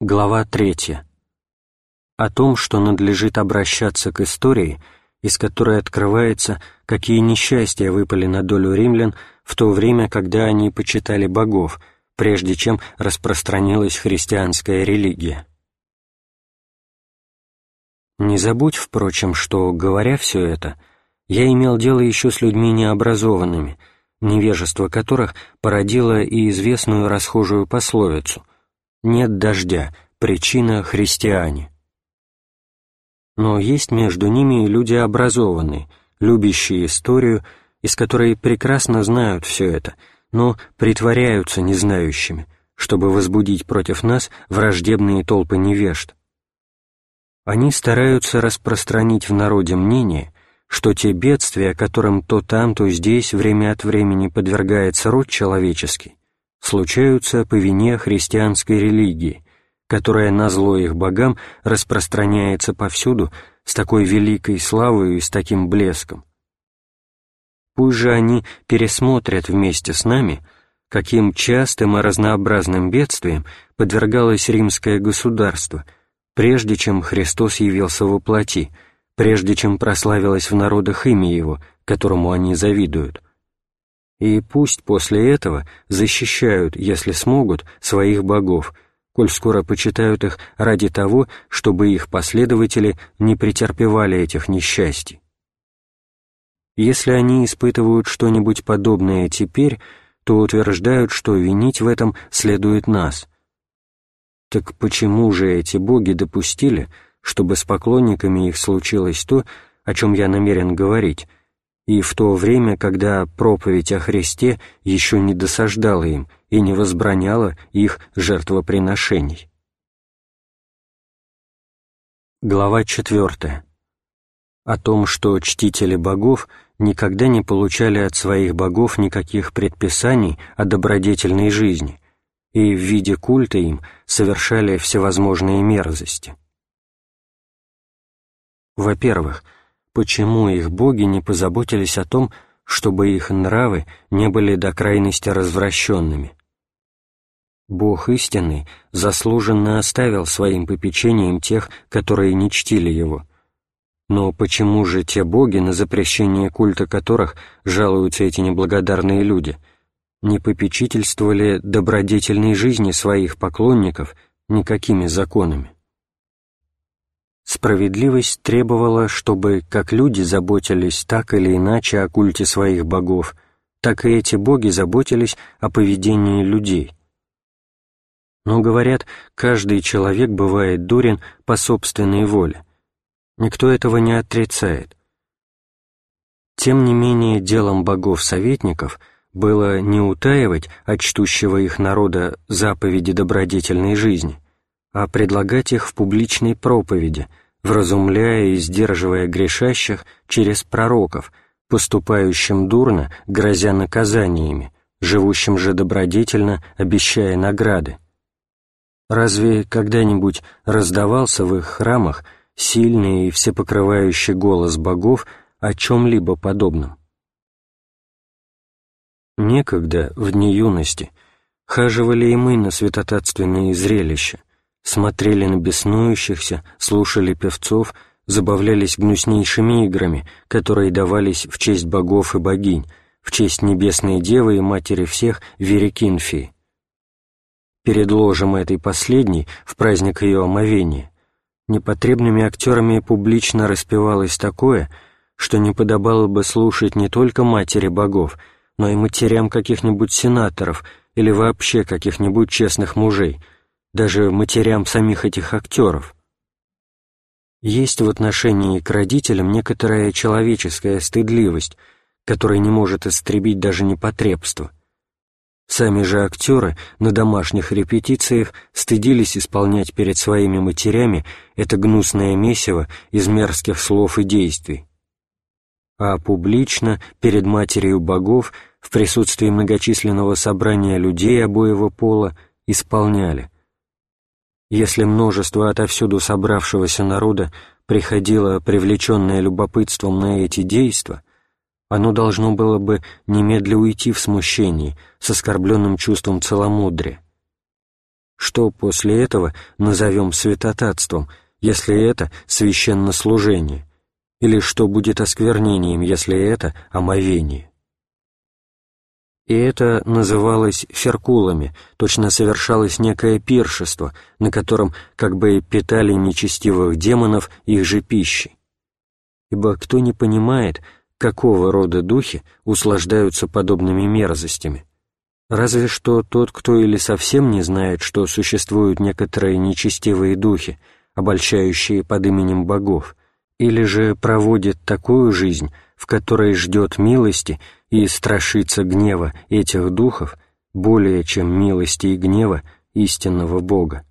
Глава 3. О том, что надлежит обращаться к истории, из которой открывается, какие несчастья выпали на долю римлян в то время, когда они почитали богов, прежде чем распространилась христианская религия. Не забудь, впрочем, что, говоря все это, я имел дело еще с людьми необразованными, невежество которых породило и известную расхожую пословицу нет дождя, причина — христиане. Но есть между ними люди образованные, любящие историю, из которой прекрасно знают все это, но притворяются незнающими, чтобы возбудить против нас враждебные толпы невежд. Они стараются распространить в народе мнение, что те бедствия, которым то там, то здесь время от времени подвергается род человеческий, случаются по вине христианской религии, которая на зло их богам распространяется повсюду с такой великой славой и с таким блеском. Пусть же они пересмотрят вместе с нами, каким частым и разнообразным бедствием подвергалось римское государство, прежде чем Христос явился во плоти, прежде чем прославилось в народах имя Его, которому они завидуют, и пусть после этого защищают, если смогут, своих богов, коль скоро почитают их ради того, чтобы их последователи не претерпевали этих несчастий. Если они испытывают что-нибудь подобное теперь, то утверждают, что винить в этом следует нас. Так почему же эти боги допустили, чтобы с поклонниками их случилось то, о чем я намерен говорить, и в то время, когда проповедь о Христе еще не досаждала им и не возбраняла их жертвоприношений. Глава 4. О том, что чтители богов никогда не получали от своих богов никаких предписаний о добродетельной жизни и в виде культа им совершали всевозможные мерзости. Во-первых, почему их боги не позаботились о том, чтобы их нравы не были до крайности развращенными. Бог истинный заслуженно оставил своим попечением тех, которые не чтили Его. Но почему же те боги, на запрещение культа которых жалуются эти неблагодарные люди, не попечительствовали добродетельной жизни своих поклонников никакими законами? Справедливость требовала, чтобы как люди заботились так или иначе о культе своих богов, так и эти боги заботились о поведении людей. Но, говорят, каждый человек бывает дурен по собственной воле. Никто этого не отрицает. Тем не менее, делом богов-советников было не утаивать от чтущего их народа заповеди добродетельной жизни — а предлагать их в публичной проповеди, вразумляя и сдерживая грешащих через пророков, поступающим дурно, грозя наказаниями, живущим же добродетельно, обещая награды. Разве когда-нибудь раздавался в их храмах сильный и всепокрывающий голос богов о чем-либо подобном? Некогда, в дни юности, хаживали и мы на святотатственные зрелища, смотрели на беснующихся, слушали певцов, забавлялись гнуснейшими играми, которые давались в честь богов и богинь, в честь небесной девы и матери всех Верикинфии. Перед ложем этой последней, в праздник ее омовения, непотребными актерами публично распевалось такое, что не подобало бы слушать не только матери богов, но и матерям каких-нибудь сенаторов или вообще каких-нибудь честных мужей — даже матерям самих этих актеров. Есть в отношении к родителям некоторая человеческая стыдливость, которая не может истребить даже непотребство. Сами же актеры на домашних репетициях стыдились исполнять перед своими матерями это гнусное месиво из мерзких слов и действий. А публично, перед матерью богов, в присутствии многочисленного собрания людей обоего пола, исполняли – если множество отовсюду собравшегося народа приходило, привлеченное любопытством на эти действия, оно должно было бы немедля уйти в смущении, с оскорбленным чувством целомудрия. что после этого назовем святотатством, если это священнослужение, или что будет осквернением, если это омовение. И это называлось феркулами, точно совершалось некое пиршество, на котором как бы питали нечестивых демонов их же пищей. Ибо кто не понимает, какого рода духи услаждаются подобными мерзостями, Разве что тот, кто или совсем не знает, что существуют некоторые нечестивые духи, обольщающие под именем богов, или же проводит такую жизнь, в которой ждет милости и страшится гнева этих духов более, чем милости и гнева истинного Бога.